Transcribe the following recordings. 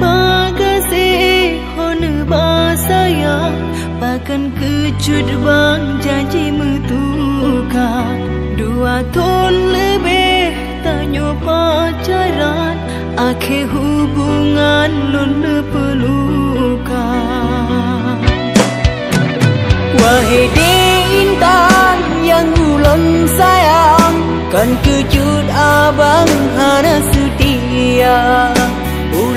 bagase hon basaya pakan kecut bang janji mutuka dua tahun lebih tanya pacaran akhir hubungan nun pelukan wahai intan yang ulun sayang kan kecut abang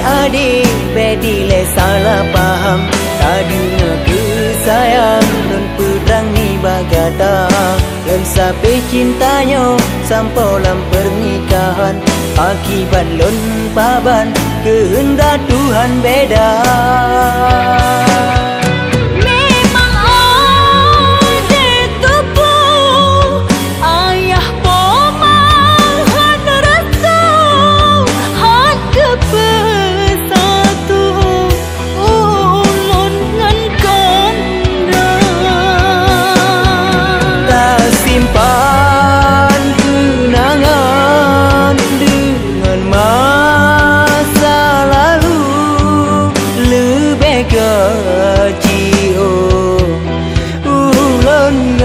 adi bedile salah paham Tadi ku sayang dan pedangi bagada dan sampai cintanya sampai dalam pernikahan akibat lon paban kehendak Tuhan beda dan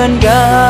an God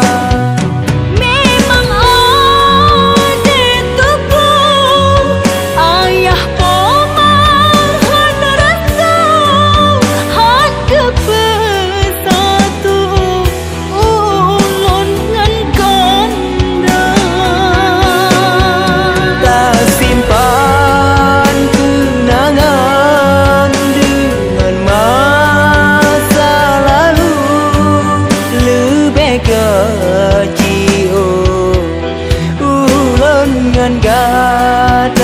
chi ô u lớn ngân gan